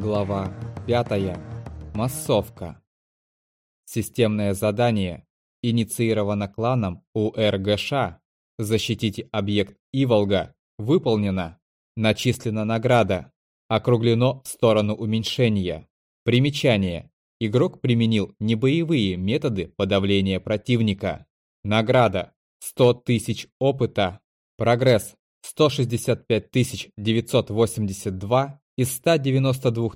Глава 5. Массовка. Системное задание инициировано кланом УРГШ. Защитите объект Иволга. Выполнено. Начислена награда. Округлено в сторону уменьшения. Примечание. Игрок применил небоевые методы подавления противника. Награда. 100 тысяч опыта. Прогресс. 165 982 из 192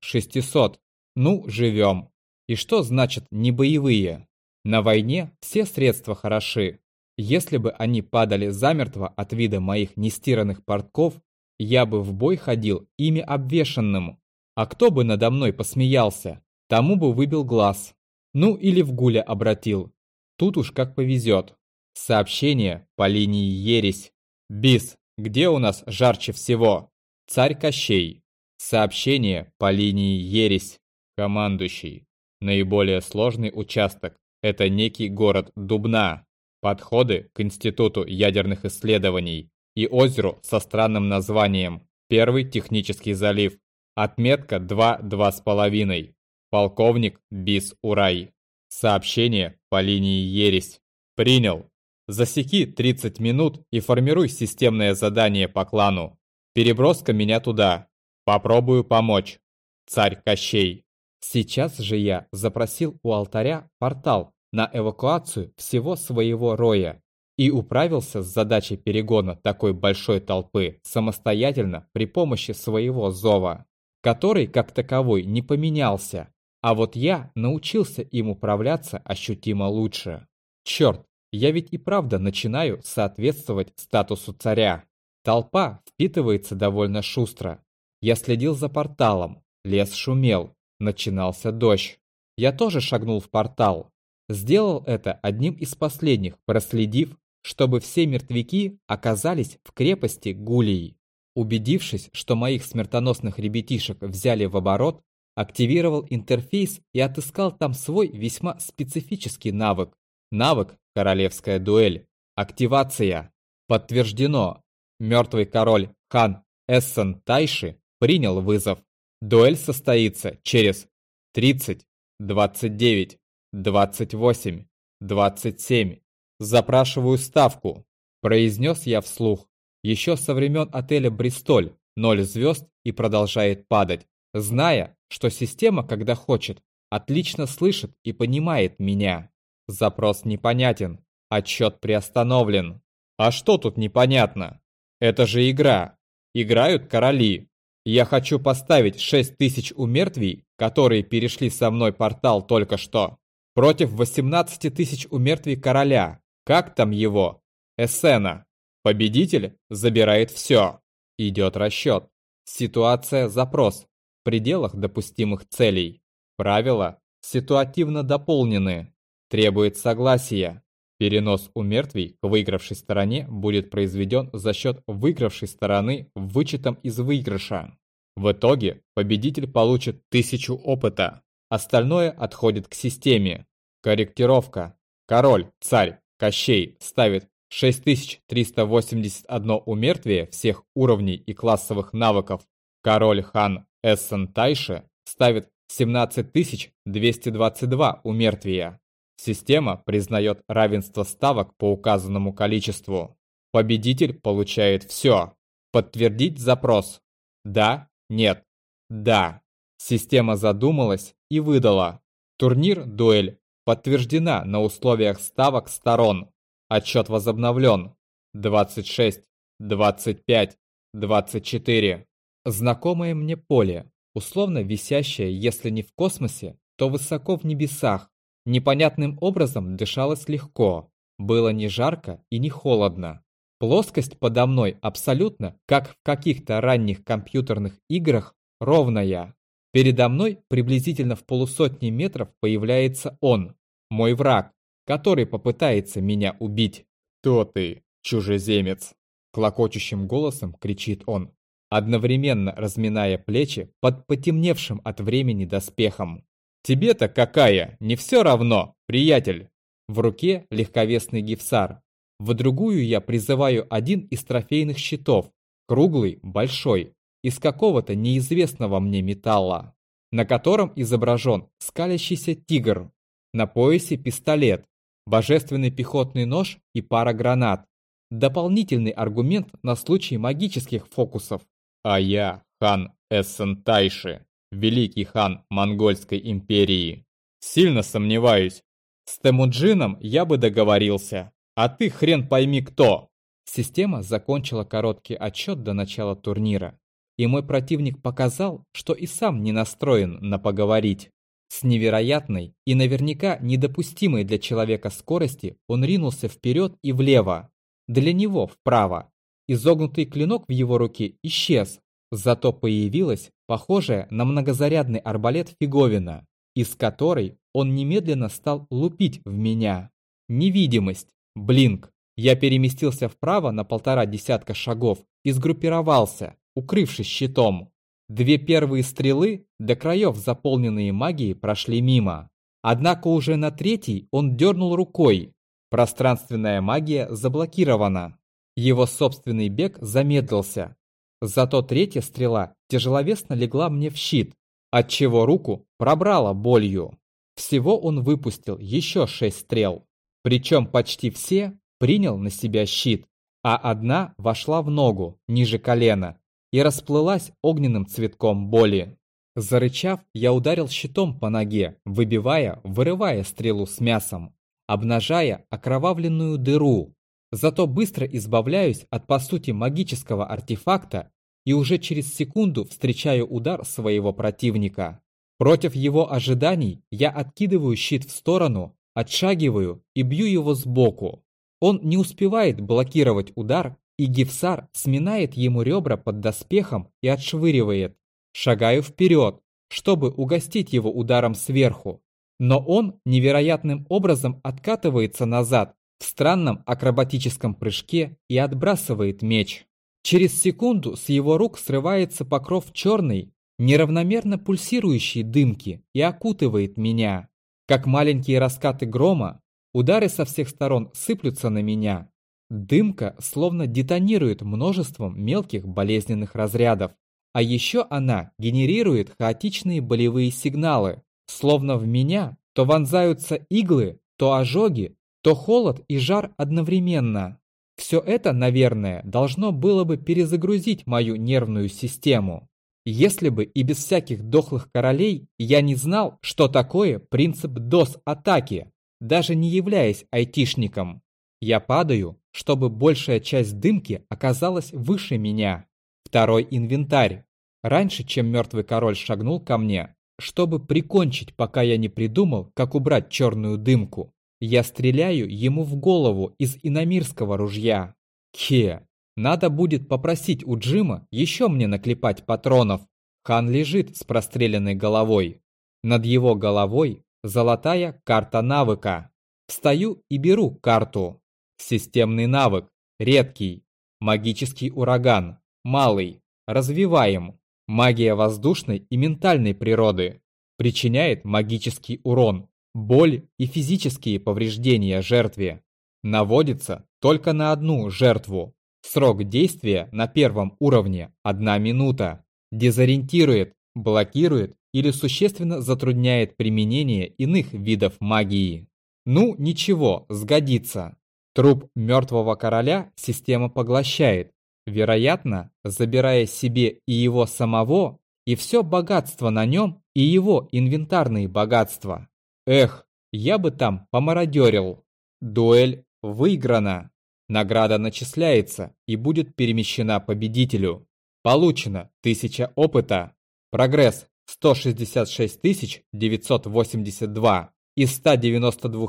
600. Ну, живем. И что значит небоевые? На войне все средства хороши. Если бы они падали замертво от вида моих нестиранных портков, я бы в бой ходил ими обвешанным. А кто бы надо мной посмеялся, тому бы выбил глаз. Ну или в гуля обратил. Тут уж как повезет. Сообщение по линии Ересь. Бис, где у нас жарче всего? Царь Кощей. Сообщение по линии Ересь. Командующий. Наиболее сложный участок – это некий город Дубна. Подходы к Институту ядерных исследований и озеру со странным названием Первый технический залив. Отметка 2-2,5. Полковник Бис Урай. Сообщение по линии Ересь. Принял. Засеки 30 минут и формируй системное задание по клану. Переброска меня туда. Попробую помочь. Царь Кощей. Сейчас же я запросил у алтаря портал на эвакуацию всего своего роя и управился с задачей перегона такой большой толпы самостоятельно при помощи своего зова, который как таковой не поменялся, а вот я научился им управляться ощутимо лучше. Черт, я ведь и правда начинаю соответствовать статусу царя. Толпа впитывается довольно шустро. Я следил за порталом, лес шумел, начинался дождь. Я тоже шагнул в портал. Сделал это одним из последних, проследив, чтобы все мертвяки оказались в крепости Гулии. Убедившись, что моих смертоносных ребятишек взяли в оборот, активировал интерфейс и отыскал там свой весьма специфический навык. Навык Королевская дуэль. Активация. Подтверждено. Мертвый король хан Эссен Тайши принял вызов. Дуэль состоится через 30, 29, 28, 27. Запрашиваю ставку. Произнес я вслух. Еще со времен отеля «Бристоль» ноль звезд и продолжает падать, зная, что система, когда хочет, отлично слышит и понимает меня. Запрос непонятен. Отчет приостановлен. А что тут непонятно? Это же игра. Играют короли. Я хочу поставить 6000 умертвий, которые перешли со мной портал только что, против 18 тысяч умертвий короля. Как там его? Эссена. Победитель забирает все. Идет расчет. Ситуация запрос. В пределах допустимых целей. Правила ситуативно дополнены. Требует согласия. Перенос у мертвей к выигравшей стороне будет произведен за счет выигравшей стороны вычетом из выигрыша. В итоге победитель получит 1000 опыта. Остальное отходит к системе. Корректировка. Король, царь, Кощей ставит 6381 умертвие всех уровней и классовых навыков. Король хан Эссен Тайше ставит 17222 умертвия. Система признает равенство ставок по указанному количеству. Победитель получает все. Подтвердить запрос. Да, нет, да. Система задумалась и выдала. Турнир-дуэль подтверждена на условиях ставок сторон. Отчет возобновлен. 26, 25, 24. Знакомое мне поле, условно висящее, если не в космосе, то высоко в небесах, Непонятным образом дышалось легко, было не жарко и не холодно. Плоскость подо мной абсолютно, как в каких-то ранних компьютерных играх, ровная. Передо мной приблизительно в полусотни метров появляется он, мой враг, который попытается меня убить. «Кто ты, чужеземец?» Клокочущим голосом кричит он, одновременно разминая плечи под потемневшим от времени доспехом. Тебе-то какая? Не все равно, приятель. В руке легковесный гифсар. В другую я призываю один из трофейных щитов. Круглый, большой. из какого-то неизвестного мне металла, на котором изображен скалящийся тигр. На поясе пистолет, божественный пехотный нож и пара гранат. Дополнительный аргумент на случай магических фокусов. А я хан Эссентайши, великий хан Монгольской империи. Сильно сомневаюсь. С Темуджином я бы договорился, а ты хрен пойми кто. Система закончила короткий отчет до начала турнира, и мой противник показал, что и сам не настроен на поговорить. С невероятной и наверняка недопустимой для человека скорости он ринулся вперед и влево. Для него вправо. Изогнутый клинок в его руке исчез, зато появилась похожая на многозарядный арбалет фиговина, из которой он немедленно стал лупить в меня. Невидимость, блинк. Я переместился вправо на полтора десятка шагов и сгруппировался, укрывшись щитом. Две первые стрелы, до краев заполненные магией, прошли мимо. Однако уже на третий он дернул рукой. Пространственная магия заблокирована. Его собственный бег замедлился. Зато третья стрела тяжеловесно легла мне в щит, отчего руку пробрала болью. Всего он выпустил еще шесть стрел. Причем почти все принял на себя щит, а одна вошла в ногу, ниже колена, и расплылась огненным цветком боли. Зарычав, я ударил щитом по ноге, выбивая, вырывая стрелу с мясом, обнажая окровавленную дыру. Зато быстро избавляюсь от по сути магического артефакта и уже через секунду встречаю удар своего противника. Против его ожиданий я откидываю щит в сторону, отшагиваю и бью его сбоку. Он не успевает блокировать удар, и Гифсар сминает ему ребра под доспехом и отшвыривает. Шагаю вперед, чтобы угостить его ударом сверху. Но он невероятным образом откатывается назад в странном акробатическом прыжке и отбрасывает меч. Через секунду с его рук срывается покров черной, неравномерно пульсирующей дымки и окутывает меня. Как маленькие раскаты грома, удары со всех сторон сыплются на меня, Дымка словно детонирует множеством мелких болезненных разрядов. А еще она генерирует хаотичные болевые сигналы. Словно в меня то вонзаются иглы, то ожоги, то холод и жар одновременно. Все это, наверное, должно было бы перезагрузить мою нервную систему. Если бы и без всяких дохлых королей я не знал, что такое принцип DOS-атаки, даже не являясь айтишником. Я падаю, чтобы большая часть дымки оказалась выше меня. Второй инвентарь. Раньше, чем мертвый король шагнул ко мне, чтобы прикончить, пока я не придумал, как убрать черную дымку, я стреляю ему в голову из иномирского ружья. Хе, надо будет попросить у Джима еще мне наклепать патронов. Хан лежит с простреленной головой. Над его головой золотая карта навыка. Встаю и беру карту. Системный навык. Редкий. Магический ураган. Малый. Развиваем. Магия воздушной и ментальной природы. Причиняет магический урон, боль и физические повреждения жертве. Наводится только на одну жертву. Срок действия на первом уровне – 1 минута. Дезориентирует, блокирует или существенно затрудняет применение иных видов магии. Ну, ничего, сгодится. Труп мертвого короля система поглощает, вероятно, забирая себе и его самого, и все богатство на нем, и его инвентарные богатства. Эх, я бы там помародерил. Дуэль выиграна. Награда начисляется и будет перемещена победителю. Получено 1000 опыта. Прогресс 166 982 из 192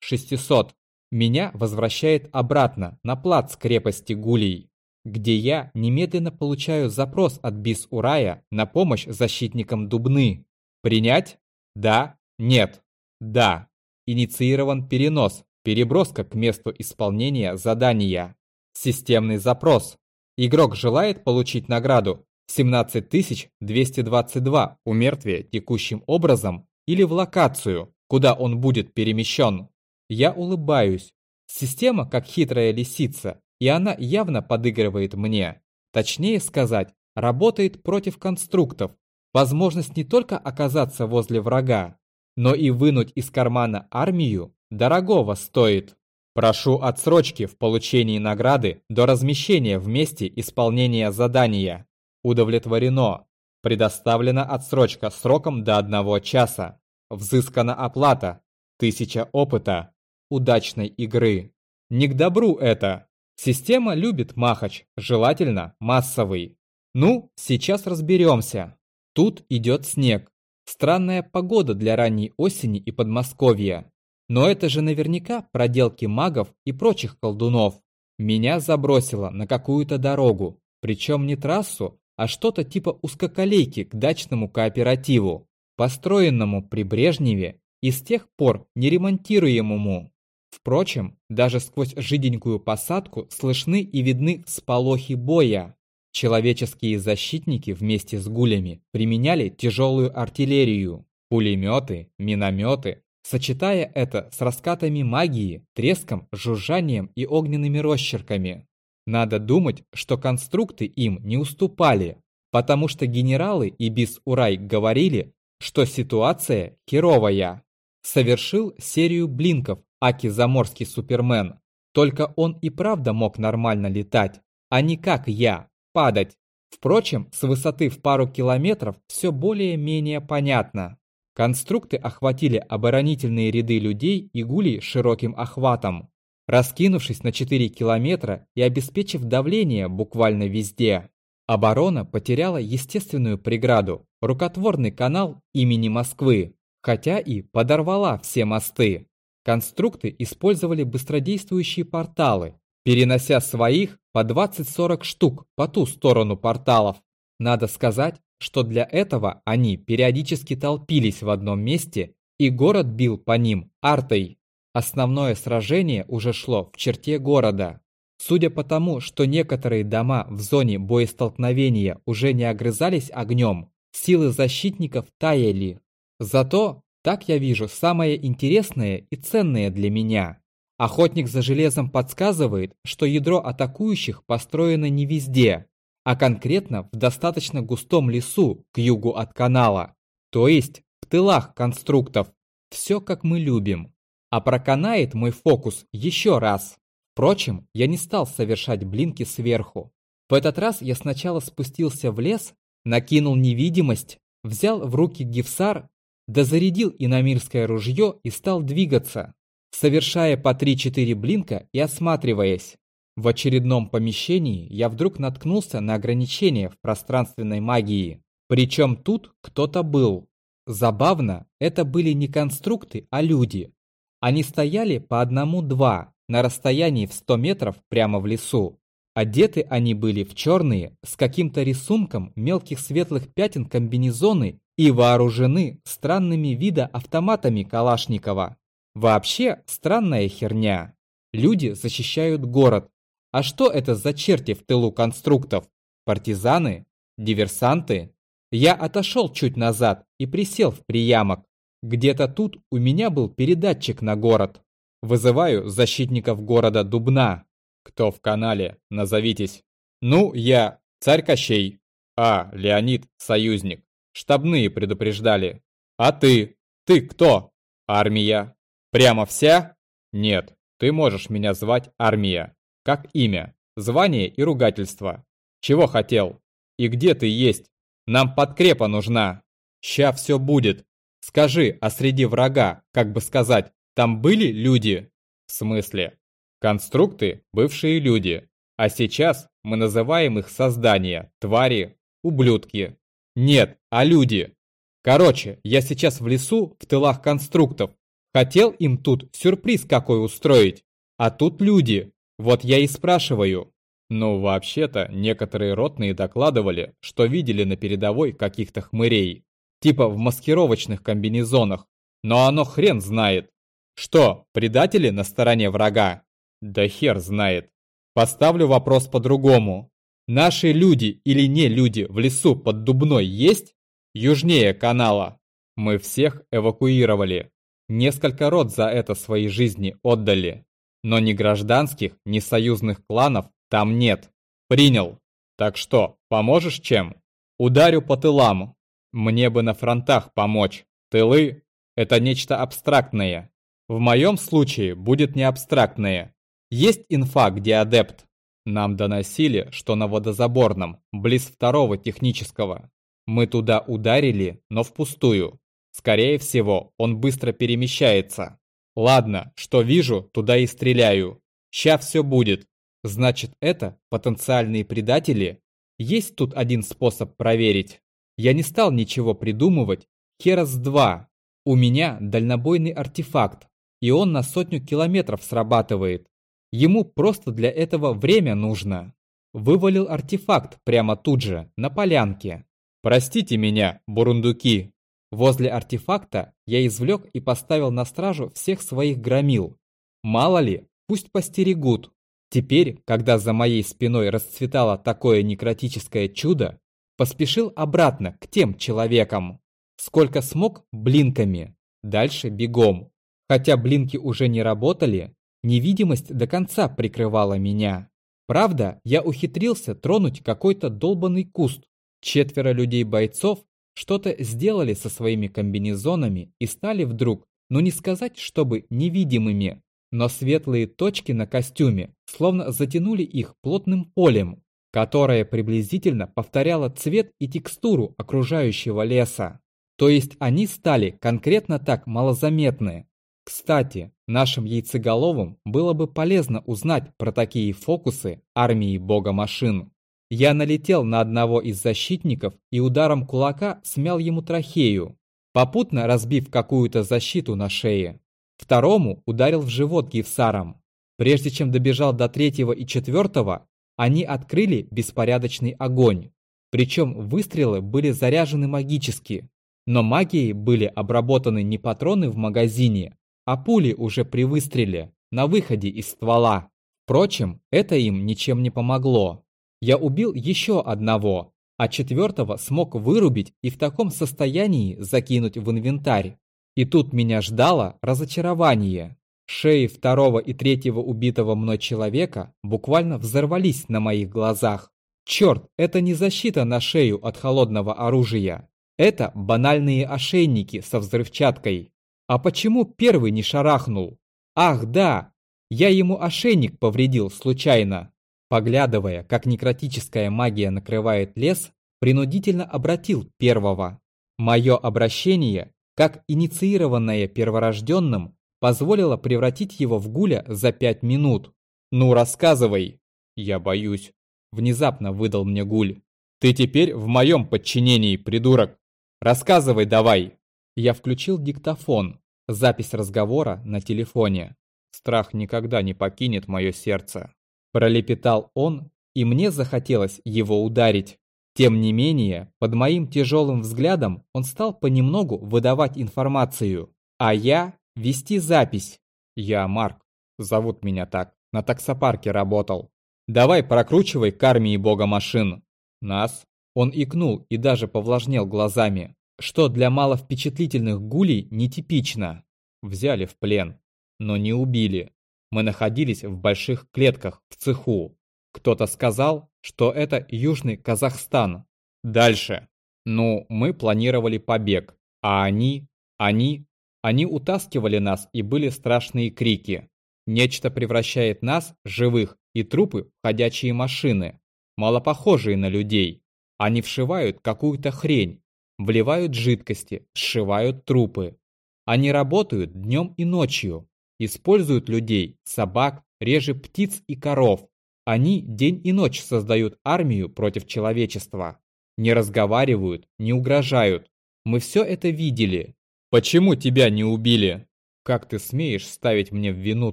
600 меня возвращает обратно на плац крепости Гулей, где я немедленно получаю запрос от Бис-Урая на помощь защитникам Дубны. Принять? Да? Нет? Да. Инициирован перенос, переброска к месту исполнения задания. Системный запрос. Игрок желает получить награду 17222 у мертвия текущим образом или в локацию, куда он будет перемещен. Я улыбаюсь. Система как хитрая лисица, и она явно подыгрывает мне. Точнее сказать, работает против конструктов. Возможность не только оказаться возле врага, но и вынуть из кармана армию дорогого стоит. Прошу отсрочки в получении награды до размещения в месте исполнения задания. Удовлетворено. Предоставлена отсрочка сроком до одного часа. Взыскана оплата. Тысяча опыта. Удачной игры. Не к добру это. Система любит махач, желательно массовый. Ну, сейчас разберемся. Тут идет снег. Странная погода для ранней осени и Подмосковья. Но это же наверняка проделки магов и прочих колдунов. Меня забросило на какую-то дорогу, причем не трассу, а что-то типа узкоколейки к дачному кооперативу, построенному при Брежневе и с тех пор неремонтируемому. Впрочем, даже сквозь жиденькую посадку слышны и видны сполохи боя. Человеческие защитники вместе с гулями применяли тяжелую артиллерию, пулеметы, минометы, сочетая это с раскатами магии, треском, жужжанием и огненными росчерками. Надо думать, что конструкты им не уступали, потому что генералы и Бис-Урай говорили, что ситуация херовая. Совершил серию блинков Аки Заморский Супермен, только он и правда мог нормально летать, а не как я, падать. Впрочем, с высоты в пару километров все более-менее понятно. Конструкты охватили оборонительные ряды людей и гулей широким охватом, раскинувшись на 4 километра и обеспечив давление буквально везде. Оборона потеряла естественную преграду – рукотворный канал имени Москвы, хотя и подорвала все мосты. Конструкты использовали быстродействующие порталы, перенося своих по 20-40 штук по ту сторону порталов. Надо сказать, что для этого они периодически толпились в одном месте, и город бил по ним артой. Основное сражение уже шло в черте города. Судя по тому, что некоторые дома в зоне боестолкновения уже не огрызались огнем, силы защитников таяли. Зато, так я вижу, самое интересное и ценное для меня. Охотник за железом подсказывает, что ядро атакующих построено не везде, а конкретно в достаточно густом лесу к югу от канала, то есть в тылах конструктов. Все как мы любим. А проканает мой фокус еще раз. Впрочем, я не стал совершать блинки сверху. В этот раз я сначала спустился в лес, накинул невидимость, взял в руки гифсар, дозарядил иномирское ружье и стал двигаться, совершая по 3-4 блинка и осматриваясь. В очередном помещении я вдруг наткнулся на ограничение в пространственной магии. Причем тут кто-то был. Забавно, это были не конструкты, а люди. Они стояли по одному-два на расстоянии в 100 метров прямо в лесу. Одеты они были в черные с каким-то рисунком мелких светлых пятен комбинезоны и вооружены странными вида автоматами Калашникова. Вообще странная херня. Люди защищают город, а что это за черти в тылу конструктов? Партизаны? Диверсанты? Я отошел чуть назад и присел в приямок. Где-то тут у меня был передатчик на город. Вызываю защитников города Дубна. Кто в канале? Назовитесь. Ну, я царь Кощей. А, Леонид, союзник. Штабные предупреждали. А ты? Ты кто? Армия. Прямо вся? Нет, ты можешь меня звать Армия. Как имя, звание и ругательство. Чего хотел? И где ты есть? Нам подкрепа нужна. Ща все будет. Скажи, а среди врага, как бы сказать, там были люди? В смысле? Конструкты – бывшие люди. А сейчас мы называем их создания, твари, ублюдки. Нет, а люди. Короче, я сейчас в лесу, в тылах конструктов. Хотел им тут сюрприз какой устроить. А тут люди, вот я и спрашиваю. Ну, вообще-то, некоторые ротные докладывали, что видели на передовой каких-то хмырей. Типа в маскировочных комбинезонах. Но оно хрен знает. Что, предатели на стороне врага? Да хер знает. Поставлю вопрос по-другому. Наши люди или не люди в лесу под Дубной есть? Южнее канала. Мы всех эвакуировали. Несколько род за это свои жизни отдали. Но ни гражданских, ни союзных кланов там нет. Принял. Так что, поможешь чем? Ударю по тылам. Мне бы на фронтах помочь. Тылы – это нечто абстрактное. В моем случае будет не абстрактное. Есть инфа, где адепт. Нам доносили, что на водозаборном, близ второго технического. Мы туда ударили, но впустую. Скорее всего, он быстро перемещается. Ладно, что вижу, туда и стреляю. Ща все будет. Значит, это потенциальные предатели? Есть тут один способ проверить. Я не стал ничего придумывать. Херас-2. У меня дальнобойный артефакт, и он на сотню километров срабатывает. Ему просто для этого время нужно. Вывалил артефакт прямо тут же, на полянке. Простите меня, бурундуки. Возле артефакта я извлек и поставил на стражу всех своих громил. Мало ли, пусть постерегут. Теперь, когда за моей спиной расцветало такое некротическое чудо, поспешил обратно к тем человекам. Сколько смог блинками, дальше бегом. Хотя блинки уже не работали, невидимость до конца прикрывала меня. Правда, я ухитрился тронуть какой-то долбанный куст. Четверо людей-бойцов что-то сделали со своими комбинезонами и стали вдруг, ну не сказать, чтобы невидимыми, но светлые точки на костюме словно затянули их плотным полем, которое приблизительно повторяло цвет и текстуру окружающего леса. То есть они стали конкретно так малозаметны. Кстати, нашим яйцеголовым было бы полезно узнать про такие фокусы армии бога машин. Я налетел на одного из защитников и ударом кулака смял ему трахею, попутно разбив какую-то защиту на шее. Второму ударил в живот гифсаром. Прежде чем добежал до третьего и четвертого, они открыли беспорядочный огонь. Причем выстрелы были заряжены магически. Но магией были обработаны не патроны в магазине, а пули уже при выстреле, на выходе из ствола. Впрочем, это им ничем не помогло. Я убил еще одного, а четвертого смог вырубить и в таком состоянии закинуть в инвентарь. И тут меня ждало разочарование. Шеи второго и третьего убитого мной человека буквально взорвались на моих глазах. Черт, это не защита на шею от холодного оружия. Это банальные ошейники со взрывчаткой. А почему первый не шарахнул? Ах, да, я ему ошейник повредил случайно. Поглядывая, как некротическая магия накрывает лес, принудительно обратил первого. Мое обращение, как инициированное перворожденным, позволило превратить его в гуля за пять минут. «Ну, рассказывай!» «Я боюсь», — внезапно выдал мне гуль. «Ты теперь в моем подчинении, придурок! Рассказывай давай!» Я включил диктофон, запись разговора на телефоне. Страх никогда не покинет мое сердце. Пролепетал он, и мне захотелось его ударить. Тем не менее, под моим тяжелым взглядом он стал понемногу выдавать информацию, а я вести запись. Я Марк, зовут меня так, на таксопарке работал. Давай прокручивай к армии бога машин. Нас? Он икнул и даже повлажнел глазами что для маловпечатлительных гулей нетипично. Взяли в плен, но не убили. Мы находились в больших клетках в цеху. Кто-то сказал, что это Южный Казахстан. Дальше. Ну, мы планировали побег, а они, они, они утаскивали нас и были страшные крики. Нечто превращает нас, живых, и трупы в ходячие машины, мало похожие на людей. Они вшивают какую-то хрень, Вливают жидкости, сшивают трупы. Они работают днем и ночью. Используют людей, собак, реже птиц и коров. Они день и ночь создают армию против человечества. Не разговаривают, не угрожают. Мы все это видели. Почему тебя не убили? Как ты смеешь ставить мне в вину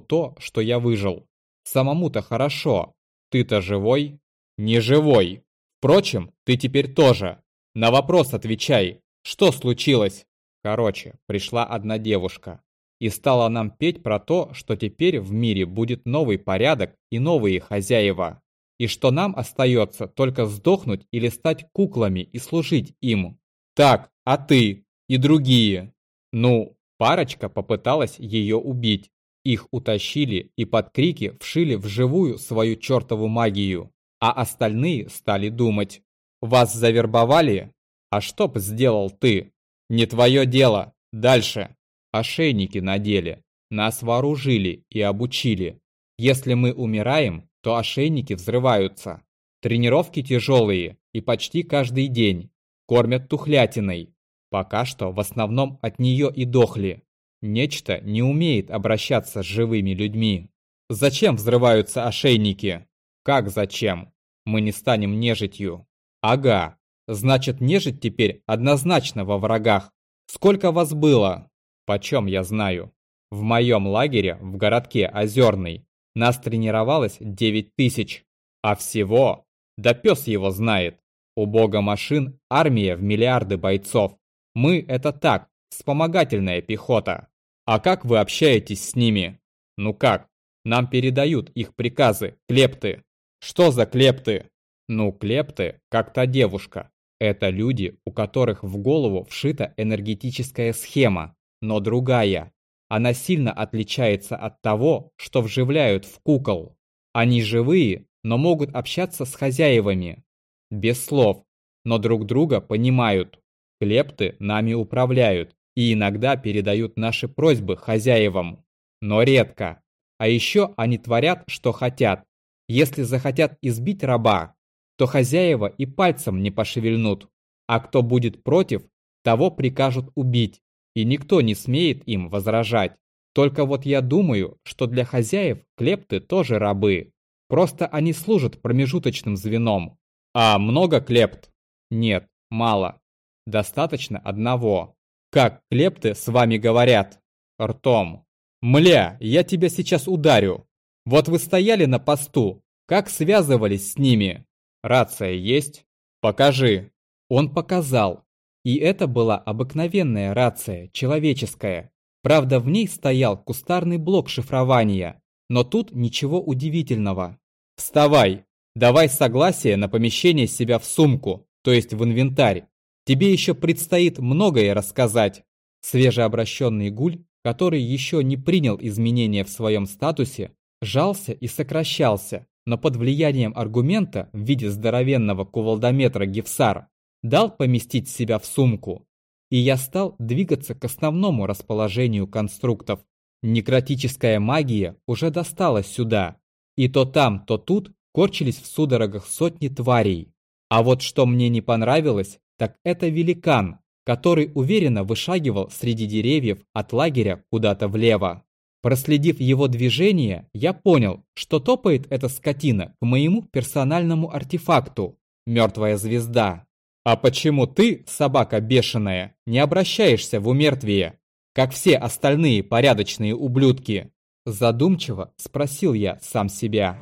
то, что я выжил? Самому-то хорошо. Ты-то живой? Не живой. Впрочем, ты теперь тоже. На вопрос отвечай. Что случилось? Короче, пришла одна девушка. И стала нам петь про то, что теперь в мире будет новый порядок и новые хозяева. И что нам остается только сдохнуть или стать куклами и служить им. Так, а ты? И другие? Ну, парочка попыталась ее убить. Их утащили и под крики вшили в живую свою чертову магию. а остальные стали думать. Вас завербовали? А что б сделал ты? Не твое дело. Дальше. Ошейники надели. Нас вооружили и обучили. Если мы умираем, то ошейники взрываются. Тренировки тяжелые и почти каждый день. Кормят тухлятиной. Пока что в основном от нее и дохли. Нечто не умеет обращаться с живыми людьми. Зачем взрываются ошейники? Как зачем? Мы не станем нежитью. Ага, значит нежить теперь однозначно во врагах. Сколько вас было? Почем я знаю? В моем лагере в городке Озерный нас тренировалось 9 тысяч. А всего, да пес его знает. У бога машин армия в миллиарды бойцов. Мы это так, вспомогательная пехота. А как вы общаетесь с ними? Ну как? Нам передают их приказы, клепты. Что за клепты? Ну, клепты, как та девушка. Это люди, у которых в голову вшита энергетическая схема, но другая. Она сильно отличается от того, что вживляют в кукол. Они живые, но могут общаться с хозяевами. Без слов, но друг друга понимают. Клепты нами управляют и иногда передают наши просьбы хозяевам. Но редко. А еще они творят, что хотят. Если захотят избить раба, то хозяева и пальцем не пошевельнут. А кто будет против, того прикажут убить. И никто не смеет им возражать. Только вот я думаю, что для хозяев клепты тоже рабы. Просто они служат промежуточным звеном. А много клепт? Нет, мало. Достаточно одного. Как клепты с вами говорят? Ртом. «Мля, я тебя сейчас ударю. Вот вы стояли на посту, как связывались с ними? Рация есть? Покажи». Он показал. И это была обыкновенная рация, человеческая. Правда, в ней стоял кустарный блок шифрования. Но тут ничего удивительного. «Вставай! Давай согласие на помещение себя в сумку, то есть в инвентарь. Тебе еще предстоит многое рассказать». Свежеобращенный гуль который еще не принял изменения в своем статусе, жался и сокращался, но под влиянием аргумента в виде здоровенного кувалдометра Гефсар дал поместить себя в сумку, и я стал двигаться к основному расположению конструктов. Некротическая магия уже досталась сюда, и то там, то тут корчились в судорогах сотни тварей. А вот что мне не понравилось, так это великан, который уверенно вышагивал среди деревьев от лагеря куда-то влево. Проследив его движение, я понял, что топает эта скотина к моему персональному артефакту – мертвая звезда. А почему ты, собака бешеная, не обращаешься в умертвие, как все остальные порядочные ублюдки? Задумчиво спросил я сам себя.